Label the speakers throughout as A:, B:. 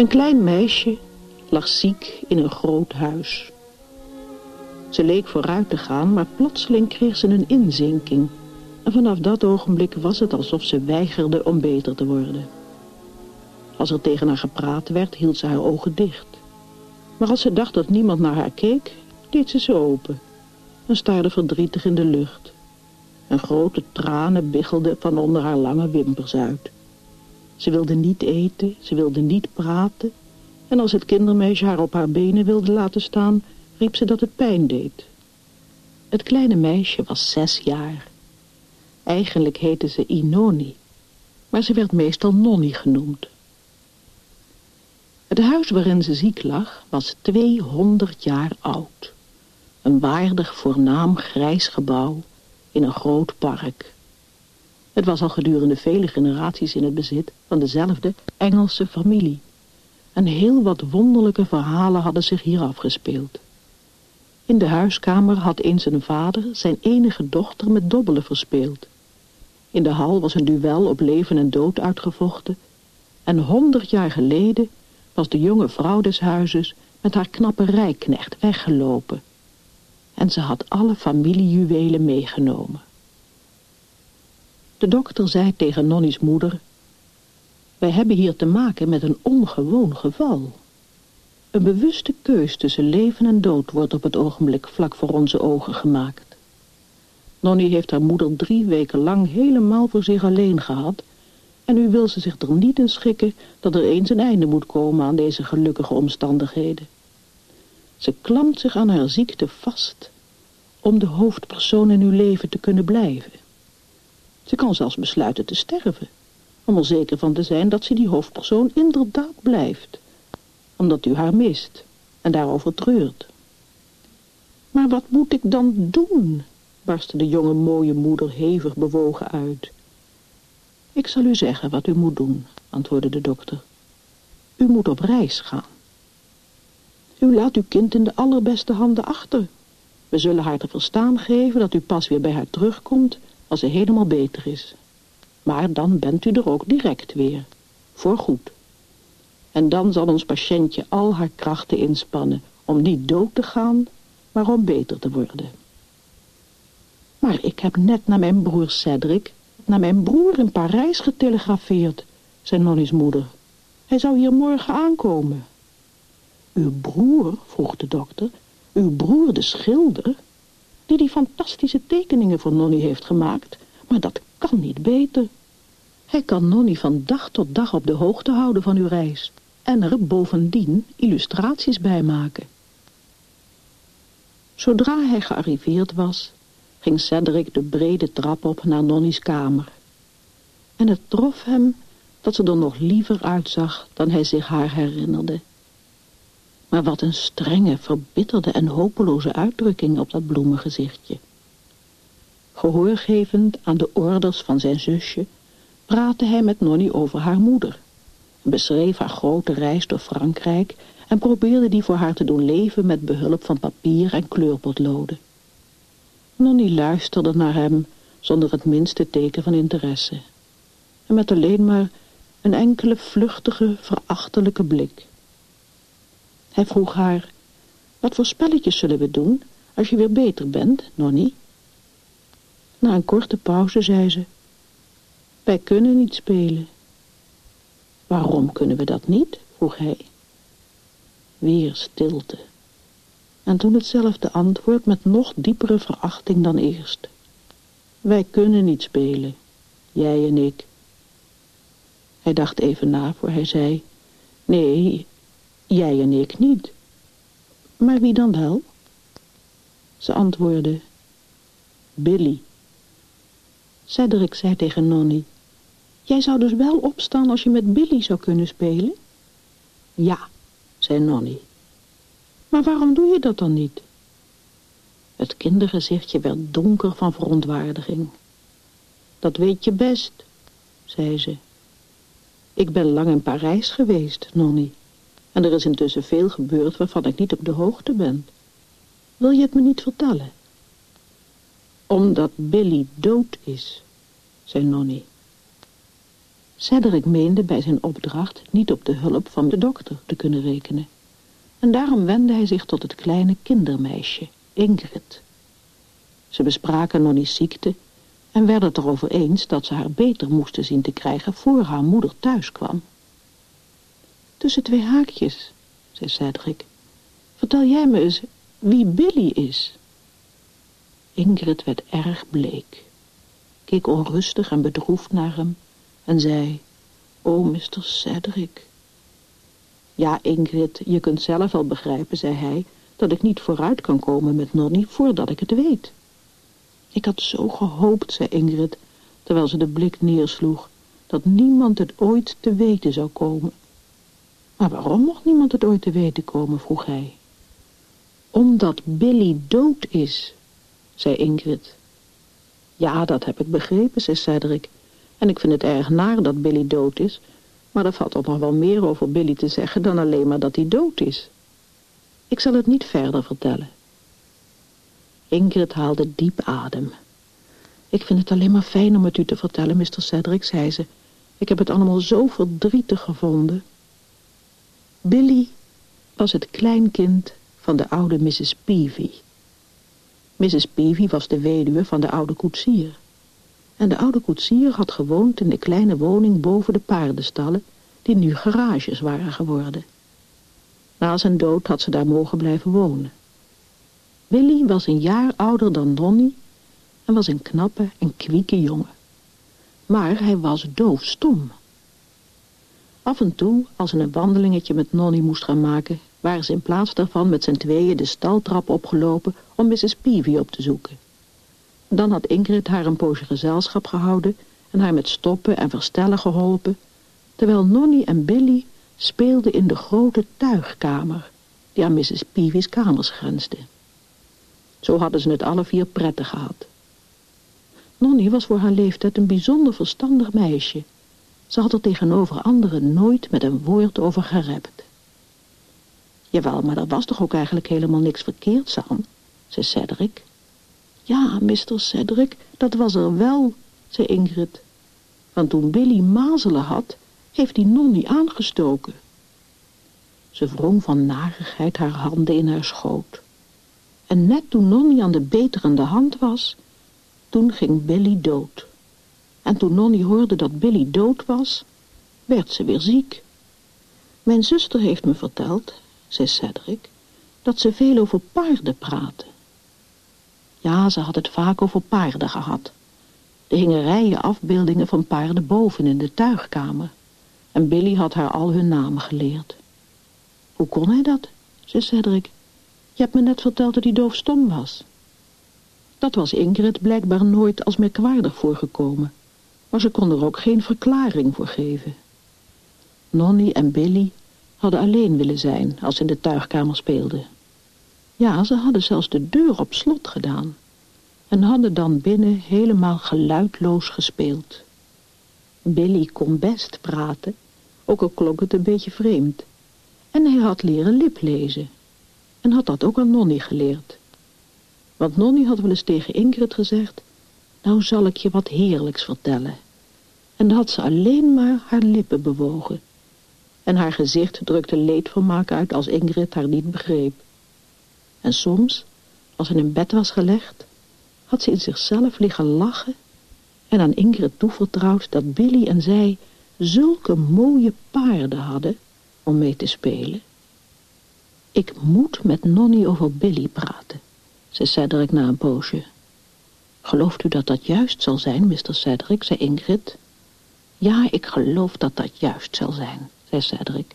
A: Een klein meisje lag ziek in een groot huis. Ze leek vooruit te gaan, maar plotseling kreeg ze een inzinking. En vanaf dat ogenblik was het alsof ze weigerde om beter te worden. Als er tegen haar gepraat werd, hield ze haar ogen dicht. Maar als ze dacht dat niemand naar haar keek, deed ze ze open en staarde verdrietig in de lucht. En grote tranen biggelden van onder haar lange wimpers uit. Ze wilde niet eten, ze wilde niet praten. En als het kindermeisje haar op haar benen wilde laten staan, riep ze dat het pijn deed. Het kleine meisje was zes jaar. Eigenlijk heette ze Inoni, maar ze werd meestal Nonnie genoemd. Het huis waarin ze ziek lag was 200 jaar oud. Een waardig voornaam grijs gebouw in een groot park. Het was al gedurende vele generaties in het bezit van dezelfde Engelse familie. En heel wat wonderlijke verhalen hadden zich hier afgespeeld. In de huiskamer had eens een vader zijn enige dochter met dobbelen verspeeld. In de hal was een duel op leven en dood uitgevochten. En honderd jaar geleden was de jonge vrouw des huizes met haar knappe rijknecht weggelopen. En ze had alle familiejuwelen meegenomen. De dokter zei tegen Nonnie's moeder... Wij hebben hier te maken met een ongewoon geval. Een bewuste keus tussen leven en dood wordt op het ogenblik vlak voor onze ogen gemaakt. Nonnie heeft haar moeder drie weken lang helemaal voor zich alleen gehad... en nu wil ze zich er niet in schikken dat er eens een einde moet komen aan deze gelukkige omstandigheden. Ze klampt zich aan haar ziekte vast om de hoofdpersoon in uw leven te kunnen blijven. Ze kan zelfs besluiten te sterven, om er zeker van te zijn dat ze die hoofdpersoon inderdaad blijft, omdat u haar mist en daarover treurt. Maar wat moet ik dan doen? barstte de jonge mooie moeder hevig bewogen uit. Ik zal u zeggen wat u moet doen, antwoordde de dokter. U moet op reis gaan. U laat uw kind in de allerbeste handen achter. We zullen haar te verstaan geven dat u pas weer bij haar terugkomt als ze helemaal beter is. Maar dan bent u er ook direct weer, voorgoed. En dan zal ons patiëntje al haar krachten inspannen om niet dood te gaan, maar om beter te worden. Maar ik heb net naar mijn broer Cedric, naar mijn broer in Parijs getelegrafeerd, zei Nonnie's moeder. Hij zou hier morgen aankomen. Uw broer, vroeg de dokter, uw broer de schilder, die die fantastische tekeningen voor Nonnie heeft gemaakt, maar dat kan niet beter. Hij kan Nonnie van dag tot dag op de hoogte houden van uw reis en er bovendien illustraties bij maken. Zodra hij gearriveerd was, ging Cedric de brede trap op naar Nonnie's kamer. En het trof hem dat ze er nog liever uitzag dan hij zich haar herinnerde. Maar wat een strenge, verbitterde en hopeloze uitdrukking op dat bloemengezichtje. Gehoorgevend aan de orders van zijn zusje, praatte hij met Nonnie over haar moeder. Beschreef haar grote reis door Frankrijk en probeerde die voor haar te doen leven met behulp van papier en kleurpotloden. Nonnie luisterde naar hem zonder het minste teken van interesse. En met alleen maar een enkele vluchtige, verachtelijke blik. Hij vroeg haar, wat voor spelletjes zullen we doen als je weer beter bent, Nonnie? Na een korte pauze zei ze, wij kunnen niet spelen. Waarom kunnen we dat niet? vroeg hij. Weer stilte. En toen hetzelfde antwoord met nog diepere verachting dan eerst. Wij kunnen niet spelen, jij en ik. Hij dacht even na voor hij zei, nee, Jij en ik niet. Maar wie dan wel? Ze antwoordde, Billy. Cedric zei tegen Nonnie, jij zou dus wel opstaan als je met Billy zou kunnen spelen? Ja, zei Nonnie. Maar waarom doe je dat dan niet? Het kindergezichtje werd donker van verontwaardiging. Dat weet je best, zei ze. Ik ben lang in Parijs geweest, Nonnie. En er is intussen veel gebeurd waarvan ik niet op de hoogte ben. Wil je het me niet vertellen? Omdat Billy dood is, zei Nonnie. Cedric meende bij zijn opdracht niet op de hulp van de dokter te kunnen rekenen. En daarom wendde hij zich tot het kleine kindermeisje, Ingrid. Ze bespraken Nonnie's ziekte en werden het erover eens dat ze haar beter moesten zien te krijgen voor haar moeder thuis kwam. Tussen twee haakjes, zei Cedric, vertel jij me eens wie Billy is. Ingrid werd erg bleek, keek onrustig en bedroefd naar hem en zei, O, Mr. Cedric. Ja, Ingrid, je kunt zelf wel begrijpen, zei hij, dat ik niet vooruit kan komen met Nonnie voordat ik het weet. Ik had zo gehoopt, zei Ingrid, terwijl ze de blik neersloeg, dat niemand het ooit te weten zou komen. Maar waarom mocht niemand het ooit te weten komen, vroeg hij. Omdat Billy dood is, zei Ingrid. Ja, dat heb ik begrepen, zei Cedric. En ik vind het erg naar dat Billy dood is, maar er valt ook nog wel meer over Billy te zeggen dan alleen maar dat hij dood is. Ik zal het niet verder vertellen. Ingrid haalde diep adem. Ik vind het alleen maar fijn om het u te vertellen, Mr. Cedric, zei ze. Ik heb het allemaal zo verdrietig gevonden. Billy was het kleinkind van de oude Mrs. Peavy. Mrs. Peavy was de weduwe van de oude koetsier. En de oude koetsier had gewoond in de kleine woning boven de paardenstallen, die nu garages waren geworden. Na zijn dood had ze daar mogen blijven wonen. Willy was een jaar ouder dan Donnie en was een knappe en kwieke jongen. Maar hij was doofstom. Af en toe, als ze een wandelingetje met Nonnie moest gaan maken, waren ze in plaats daarvan met z'n tweeën de staltrap opgelopen om Mrs. Peavy op te zoeken. Dan had Ingrid haar een poosje gezelschap gehouden en haar met stoppen en verstellen geholpen, terwijl Nonnie en Billy speelden in de grote tuigkamer die aan Mrs. Peavy's kamers grensde. Zo hadden ze het alle vier prettig gehad. Nonnie was voor haar leeftijd een bijzonder verstandig meisje. Ze had er tegenover anderen nooit met een woord over gerept. Jawel, maar er was toch ook eigenlijk helemaal niks verkeerds aan, zei Cedric. Ja, Mr. Cedric, dat was er wel, zei Ingrid. Want toen Billy mazelen had, heeft hij Nonnie aangestoken. Ze wrong van narigheid haar handen in haar schoot. En net toen Nonnie aan de beterende hand was, toen ging Billy dood. En toen Nonnie hoorde dat Billy dood was, werd ze weer ziek. Mijn zuster heeft me verteld, zei Cedric, dat ze veel over paarden praten. Ja, ze had het vaak over paarden gehad. Er hingen rijen afbeeldingen van paarden boven in de tuigkamer. En Billy had haar al hun namen geleerd. Hoe kon hij dat? zei Cedric. Je hebt me net verteld dat hij doofstom was. Dat was Ingrid blijkbaar nooit als merkwaardig voorgekomen. Maar ze kon er ook geen verklaring voor geven. Nonnie en Billy hadden alleen willen zijn als ze in de tuigkamer speelden. Ja, ze hadden zelfs de deur op slot gedaan. En hadden dan binnen helemaal geluidloos gespeeld. Billy kon best praten, ook al klonk het een beetje vreemd. En hij had leren liplezen. En had dat ook aan Nonnie geleerd. Want Nonnie had wel eens tegen Ingrid gezegd... Nou zal ik je wat heerlijks vertellen. En had ze alleen maar haar lippen bewogen. En haar gezicht drukte leedvermaak uit als Ingrid haar niet begreep. En soms, als ze in bed was gelegd, had ze in zichzelf liggen lachen en aan Ingrid toevertrouwd dat Billy en zij zulke mooie paarden hadden om mee te spelen. Ik moet met Nonnie over Billy praten, zei Cedric na een poosje. Gelooft u dat dat juist zal zijn, Mr. Cedric, zei Ingrid. Ja, ik geloof dat dat juist zal zijn, zei Cedric.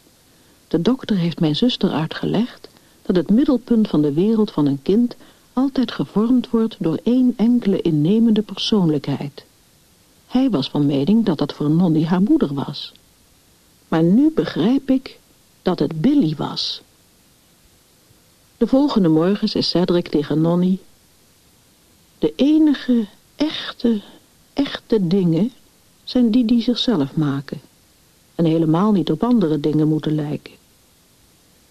A: De dokter heeft mijn zuster uitgelegd dat het middelpunt van de wereld van een kind altijd gevormd wordt door één enkele innemende persoonlijkheid. Hij was van mening dat dat voor Nonnie haar moeder was. Maar nu begrijp ik dat het Billy was. De volgende morgen zei Cedric tegen Nonnie... De enige echte, echte dingen zijn die die zichzelf maken. En helemaal niet op andere dingen moeten lijken.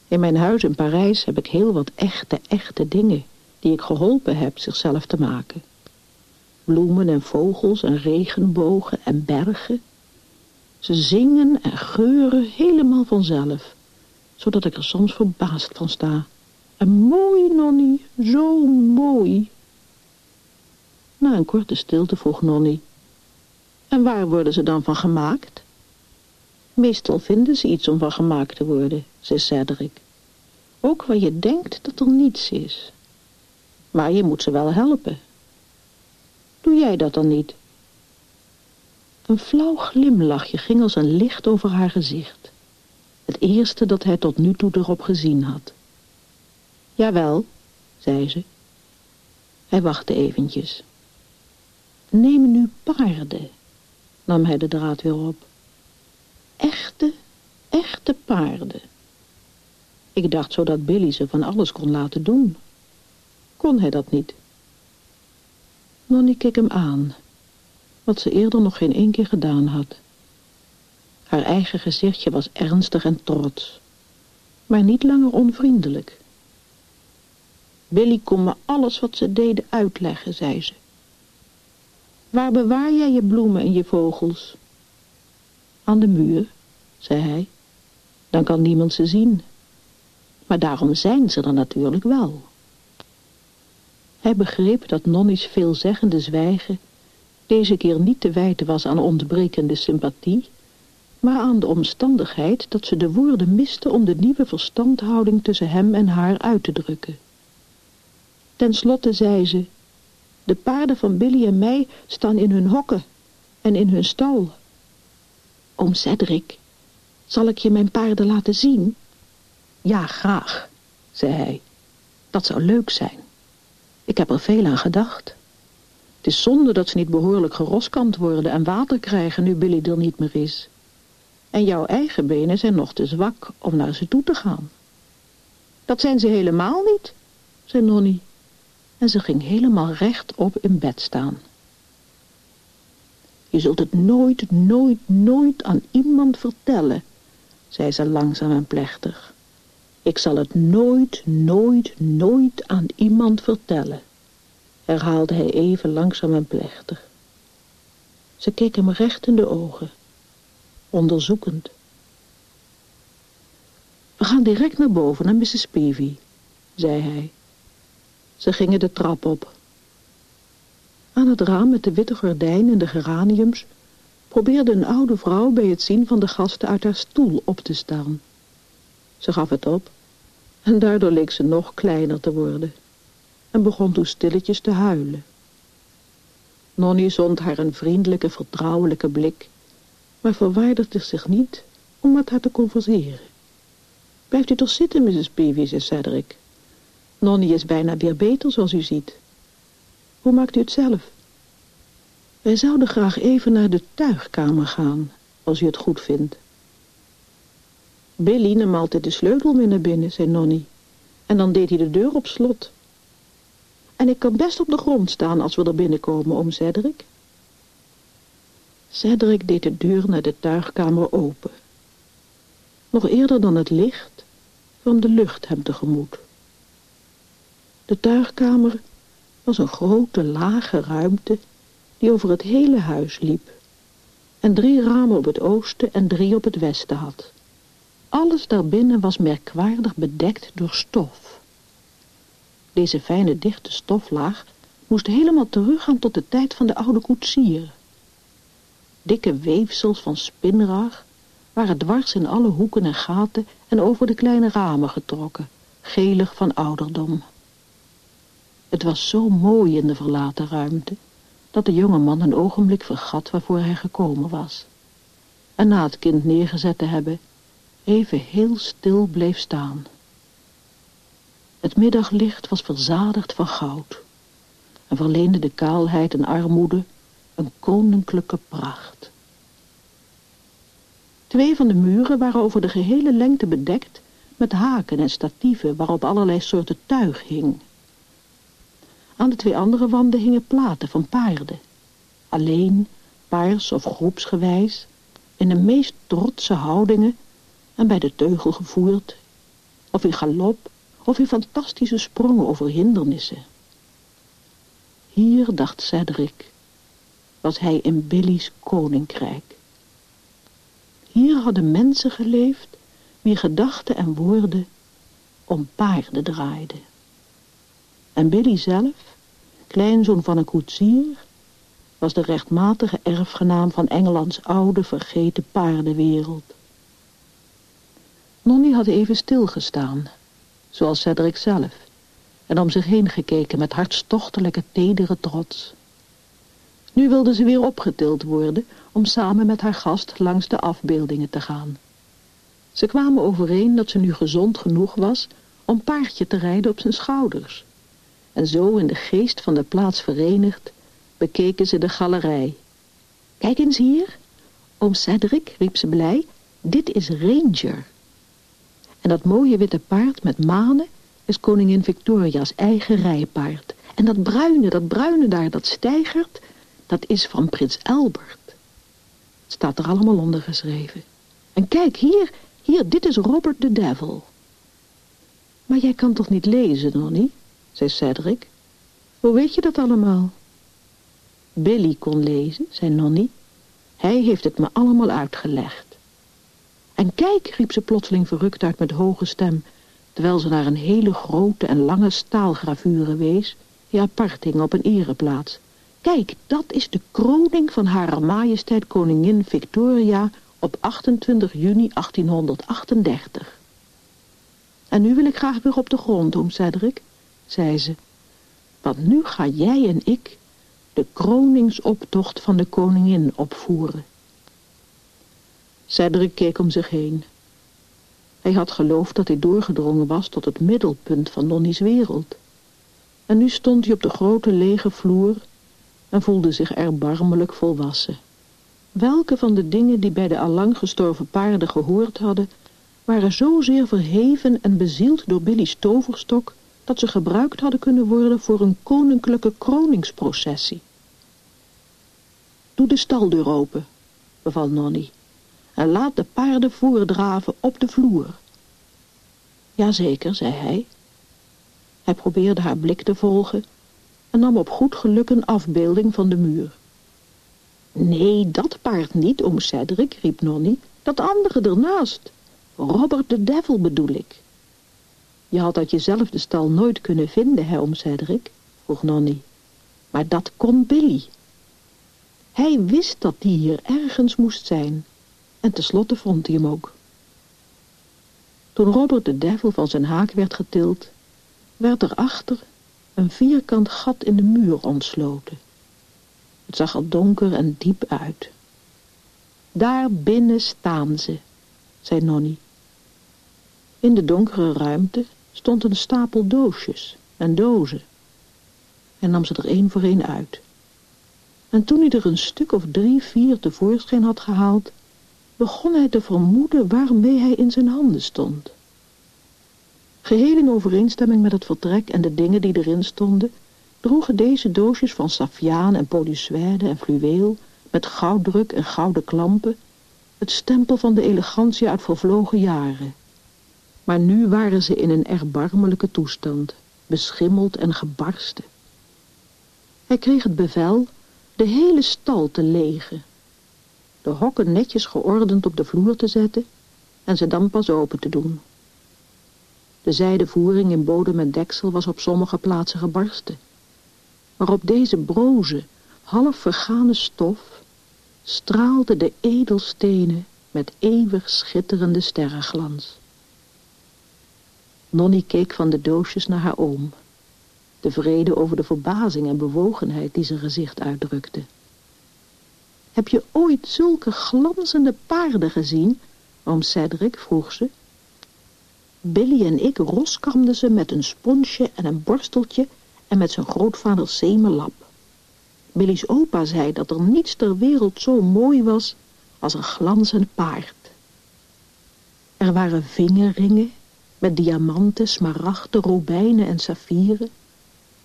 A: In mijn huis in Parijs heb ik heel wat echte, echte dingen... die ik geholpen heb zichzelf te maken. Bloemen en vogels en regenbogen en bergen. Ze zingen en geuren helemaal vanzelf, zodat ik er soms verbaasd van sta. En mooi, Nonnie, zo mooi. Na een korte stilte vroeg Nonnie. En waar worden ze dan van gemaakt? Meestal vinden ze iets om van gemaakt te worden, zei Cedric. Ook waar je denkt dat er niets is. Maar je moet ze wel helpen. Doe jij dat dan niet? Een flauw glimlachje ging als een licht over haar gezicht. Het eerste dat hij tot nu toe erop gezien had. Jawel, zei ze. Hij wachtte eventjes. Neem nu paarden, nam hij de draad weer op. Echte, echte paarden. Ik dacht zo dat Billy ze van alles kon laten doen. Kon hij dat niet? Nonnie keek hem aan, wat ze eerder nog geen één keer gedaan had. Haar eigen gezichtje was ernstig en trots, maar niet langer onvriendelijk. Billy kon me alles wat ze deden uitleggen, zei ze. Waar bewaar jij je bloemen en je vogels? Aan de muur, zei hij. Dan kan niemand ze zien. Maar daarom zijn ze er natuurlijk wel. Hij begreep dat Nonnie's veelzeggende zwijgen deze keer niet te wijten was aan ontbrekende sympathie, maar aan de omstandigheid dat ze de woorden miste om de nieuwe verstandhouding tussen hem en haar uit te drukken. Ten slotte zei ze, de paarden van Billy en mij staan in hun hokken en in hun stal. Oom Cedric, zal ik je mijn paarden laten zien? Ja, graag, zei hij. Dat zou leuk zijn. Ik heb er veel aan gedacht. Het is zonde dat ze niet behoorlijk geroskant worden en water krijgen nu Billy er niet meer is. En jouw eigen benen zijn nog te zwak om naar ze toe te gaan. Dat zijn ze helemaal niet, zei Nonnie. En ze ging helemaal rechtop in bed staan. Je zult het nooit, nooit, nooit aan iemand vertellen, zei ze langzaam en plechtig. Ik zal het nooit, nooit, nooit aan iemand vertellen, herhaalde hij even langzaam en plechtig. Ze keek hem recht in de ogen, onderzoekend. We gaan direct naar boven, naar Mrs. Peavy, zei hij. Ze gingen de trap op. Aan het raam met de witte gordijn en de geraniums probeerde een oude vrouw bij het zien van de gasten uit haar stoel op te staan. Ze gaf het op en daardoor leek ze nog kleiner te worden en begon toen stilletjes te huilen. Nonnie zond haar een vriendelijke, vertrouwelijke blik, maar verwaardigde zich niet om met haar te converseren. Blijft u toch zitten, Mrs. Peavy, zei Cedric. Nonnie is bijna weer beter, zoals u ziet. Hoe maakt u het zelf? Wij zouden graag even naar de tuigkamer gaan, als u het goed vindt. Billy nam altijd de sleutel mee naar binnen, zei Nonnie. En dan deed hij de deur op slot. En ik kan best op de grond staan als we er binnenkomen, oom Cedric. Cedric deed de deur naar de tuigkamer open. Nog eerder dan het licht kwam de lucht hem tegemoet. De tuigkamer was een grote lage ruimte die over het hele huis liep en drie ramen op het oosten en drie op het westen had. Alles daarbinnen was merkwaardig bedekt door stof. Deze fijne dichte stoflaag moest helemaal teruggaan tot de tijd van de oude koetsier. Dikke weefsels van spinraag waren dwars in alle hoeken en gaten en over de kleine ramen getrokken, gelig van ouderdom. Het was zo mooi in de verlaten ruimte, dat de jonge man een ogenblik vergat waarvoor hij gekomen was. En na het kind neergezet te hebben, even heel stil bleef staan. Het middaglicht was verzadigd van goud en verleende de kaalheid en armoede een koninklijke pracht. Twee van de muren waren over de gehele lengte bedekt met haken en statieven waarop allerlei soorten tuig hing. Aan de twee andere wanden hingen platen van paarden. Alleen, paars of groepsgewijs, in de meest trotse houdingen en bij de teugel gevoerd, of in galop, of in fantastische sprongen over hindernissen. Hier, dacht Cedric, was hij in Billy's koninkrijk. Hier hadden mensen geleefd wie gedachten en woorden om paarden draaiden. En Billy zelf, kleinzoon van een koetsier, was de rechtmatige erfgenaam van Engelands oude vergeten paardenwereld. Nonnie had even stilgestaan, zoals Cedric zelf, en om zich heen gekeken met hartstochtelijke tedere trots. Nu wilde ze weer opgetild worden om samen met haar gast langs de afbeeldingen te gaan. Ze kwamen overeen dat ze nu gezond genoeg was om paardje te rijden op zijn schouders. En zo in de geest van de plaats verenigd bekeken ze de galerij. Kijk eens hier. Oom Cedric, riep ze blij, dit is Ranger. En dat mooie witte paard met manen is koningin Victoria's eigen rijpaard. En dat bruine, dat bruine daar, dat stijgert, dat is van prins Albert. Het staat er allemaal onder geschreven. En kijk, hier, hier, dit is Robert the Devil. Maar jij kan toch niet lezen, Nonnie? Zei Cedric. Hoe weet je dat allemaal? Billy kon lezen, zei Nonnie. Hij heeft het me allemaal uitgelegd. En kijk, riep ze plotseling verrukt uit met hoge stem, terwijl ze naar een hele grote en lange staalgravure wees, die apart hing op een ereplaats. Kijk, dat is de kroning van Hare Majesteit Koningin Victoria op 28 juni 1838. En nu wil ik graag weer op de grond, oom Cedric, zei ze. Want nu ga jij en ik de kroningsoptocht van de koningin opvoeren. Cedric keek om zich heen. Hij had geloofd dat hij doorgedrongen was tot het middelpunt van Nonnie's wereld. En nu stond hij op de grote lege vloer en voelde zich erbarmelijk volwassen. Welke van de dingen die bij de allang gestorven paarden gehoord hadden, waren zozeer verheven en bezield door Billy's toverstok, dat ze gebruikt hadden kunnen worden voor een koninklijke kroningsprocessie. Doe de staldeur open, beval Nonnie, en laat de paarden voordraven op de vloer. Jazeker, zei hij. Hij probeerde haar blik te volgen en nam op goed geluk een afbeelding van de muur. Nee, dat paard niet, oom Cedric, riep Nonnie. Dat andere ernaast. Robert de Devil bedoel ik. Je had uit jezelf de stal nooit kunnen vinden, hè, oom Cedric? vroeg Nonnie. Maar dat kon Billy. Hij wist dat die hier ergens moest zijn. En tenslotte vond hij hem ook. Toen Robert de Devil van zijn haak werd getild, werd erachter een vierkant gat in de muur ontsloten. Het zag er donker en diep uit. Daar binnen staan ze, zei Nonnie. In de donkere ruimte stond een stapel doosjes en dozen. Hij nam ze er één voor één uit. En toen hij er een stuk of drie, vier tevoorschijn had gehaald, begon hij te vermoeden waarmee hij in zijn handen stond. Geheel in overeenstemming met het vertrek en de dingen die erin stonden, droegen deze doosjes van saffiaan en polysuède en fluweel, met gouddruk en gouden klampen, het stempel van de elegantie uit vervlogen jaren. Maar nu waren ze in een erbarmelijke toestand, beschimmeld en gebarsten. Hij kreeg het bevel de hele stal te legen, de hokken netjes geordend op de vloer te zetten en ze dan pas open te doen. De zijde voering in bodem en deksel was op sommige plaatsen gebarsten. Maar op deze broze, half vergane stof straalden de edelstenen met eeuwig schitterende sterrenglans. Nonnie keek van de doosjes naar haar oom, tevreden over de verbazing en bewogenheid die zijn gezicht uitdrukte. Heb je ooit zulke glanzende paarden gezien? Oom Cedric vroeg ze. Billy en ik roskamden ze met een sponsje en een borsteltje en met zijn grootvader zemelap. Billy's opa zei dat er niets ter wereld zo mooi was als een glanzend paard. Er waren vingerringen met diamanten, smaragden, robijnen en saffieren.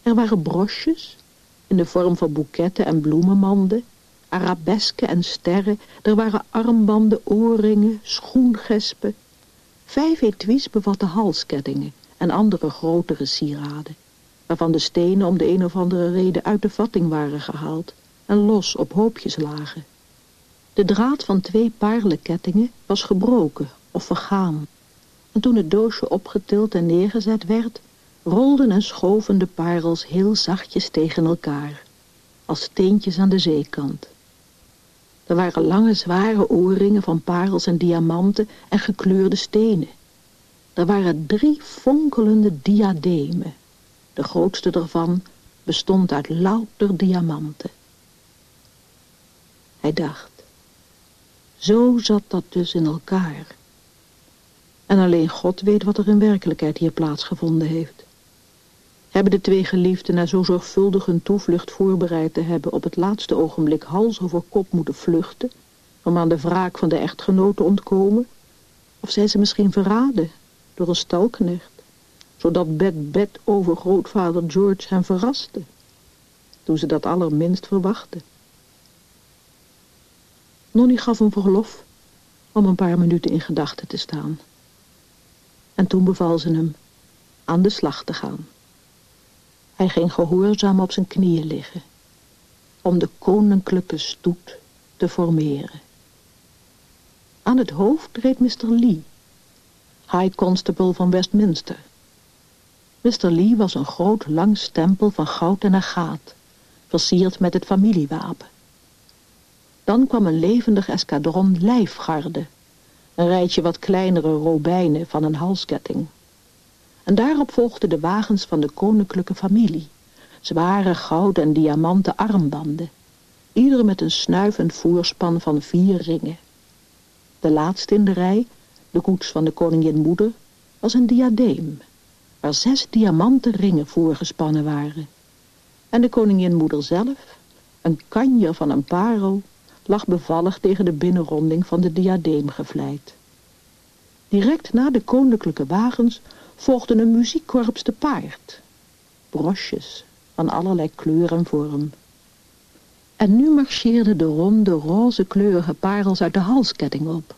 A: Er waren brosjes in de vorm van boeketten en bloemenmanden, arabesken en sterren. Er waren armbanden, oorringen, schoengespen. Vijf etuis bevatten halskettingen en andere grotere sieraden, waarvan de stenen om de een of andere reden uit de vatting waren gehaald en los op hoopjes lagen. De draad van twee paarlenkettingen was gebroken of vergaan. En toen het doosje opgetild en neergezet werd, rolden en schoven de parels heel zachtjes tegen elkaar, als steentjes aan de zeekant. Er waren lange zware oorringen van parels en diamanten en gekleurde stenen. Er waren drie fonkelende diademen. De grootste ervan bestond uit louter diamanten. Hij dacht, zo zat dat dus in elkaar. En alleen God weet wat er in werkelijkheid hier plaatsgevonden heeft. Hebben de twee geliefden na zo zorgvuldig hun toevlucht voorbereid te hebben op het laatste ogenblik hals over kop moeten vluchten, om aan de wraak van de echtgenoten te ontkomen? Of zijn ze misschien verraden door een stalknecht, zodat bed bed over grootvader George hen verraste, toen ze dat allerminst verwachten? Nonnie gaf hem verlof om een paar minuten in gedachten te staan. En toen beval ze hem aan de slag te gaan. Hij ging gehoorzaam op zijn knieën liggen, om de koninklijke stoet te formeren. Aan het hoofd reed Mr. Lee, High Constable van Westminster. Mr. Lee was een groot lang stempel van goud en agaat, versierd met het familiewapen. Dan kwam een levendig eskadron lijfgarde, een rijtje wat kleinere robijnen van een halsketting. En daarop volgden de wagens van de koninklijke familie, zware goud en diamanten armbanden, ieder met een snuivend voerspan van vier ringen. De laatste in de rij, de koets van de koningin moeder, was een diadeem, waar zes diamanten ringen voorgespannen waren. En de koningin moeder zelf, een kanjer van een parel, lag bevallig tegen de binnenronding van de diadeem gevleid. Direct na de koninklijke wagens volgde een muziekkorps te paard. Brosjes van allerlei kleur en vorm. En nu marcheerden de ronde, roze kleurige parels uit de halsketting op.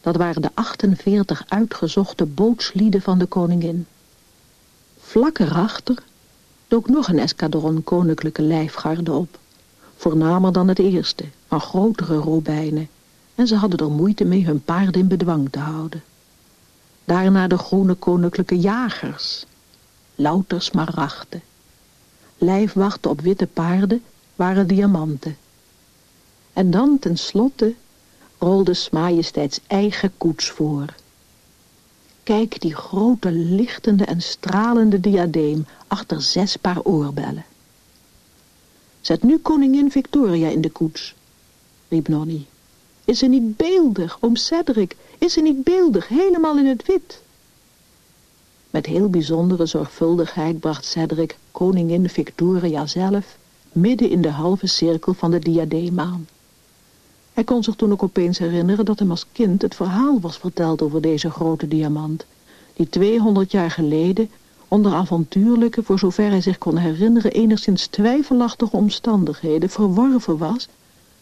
A: Dat waren de 48 uitgezochte bootslieden van de koningin. Vlak erachter dook nog een eskadron koninklijke lijfgarde op. Voornamer dan het eerste, van grotere robijnen. En ze hadden er moeite mee hun paarden in bedwang te houden. Daarna de groene koninklijke jagers. Louter smaragden. Lijfwachten op witte paarden waren diamanten. En dan tenslotte rolde Majesteits eigen koets voor. Kijk die grote lichtende en stralende diadeem achter zes paar oorbellen. Zet nu koningin Victoria in de koets, riep Nonnie. Is ze niet beeldig, oom Cedric? Is ze niet beeldig, helemaal in het wit? Met heel bijzondere zorgvuldigheid bracht Cedric koningin Victoria zelf midden in de halve cirkel van de diadeem aan. Hij kon zich toen ook opeens herinneren dat hem als kind het verhaal was verteld over deze grote diamant, die 200 jaar geleden onder avontuurlijke, voor zover hij zich kon herinneren, enigszins twijfelachtige omstandigheden verworven was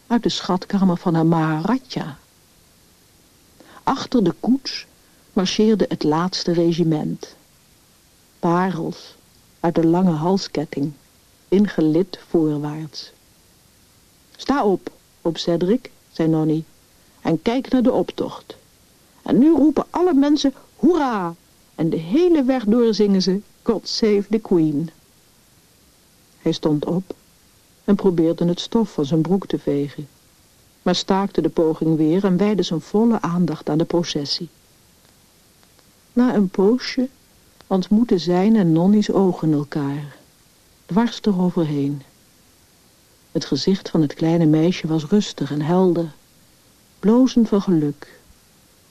A: uit de schatkamer van een Maharaja. Achter de koets marcheerde het laatste regiment. Parels uit de lange halsketting, ingelid voorwaarts. Sta op, op Cedric, zei Nonnie, en kijk naar de optocht. En nu roepen alle mensen hoera, en de hele weg door zingen ze God Save the Queen. Hij stond op en probeerde het stof van zijn broek te vegen, maar staakte de poging weer en wijde zijn volle aandacht aan de processie. Na een poosje ontmoetten zijn en Nonnie's ogen elkaar, dwars eroverheen. Het gezicht van het kleine meisje was rustig en helder, blozend van geluk.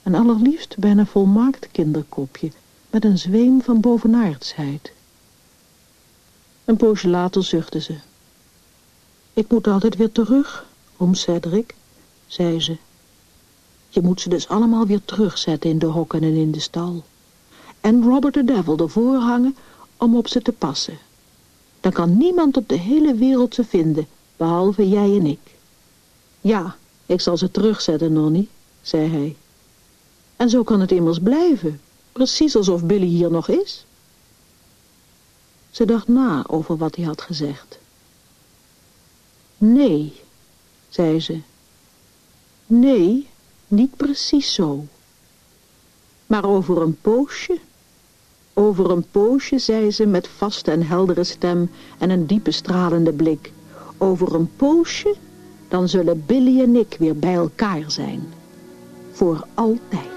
A: En allerliefst bijna volmaakt kinderkopje, met een zweem van bovenaardsheid. Een poosje later zuchtte ze. Ik moet altijd weer terug, oom Cedric, zei ze. Je moet ze dus allemaal weer terugzetten in de hokken en in de stal. En Robert de Devil ervoor hangen om op ze te passen. Dan kan niemand op de hele wereld ze vinden, behalve jij en ik. Ja, ik zal ze terugzetten, Nonnie, zei hij. En zo kan het immers blijven, precies alsof Billy hier nog is. Ze dacht na over wat hij had gezegd. Nee, zei ze. Nee, niet precies zo. Maar over een poosje, over een poosje, zei ze met vaste en heldere stem en een diepe stralende blik. Over een poosje, dan zullen Billy en ik weer bij elkaar zijn. Voor altijd.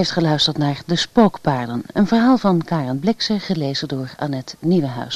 B: Heeft geluisterd naar De Spookpaarden, een verhaal van Karen Blikse, gelezen door Annette Nieuwenhuis.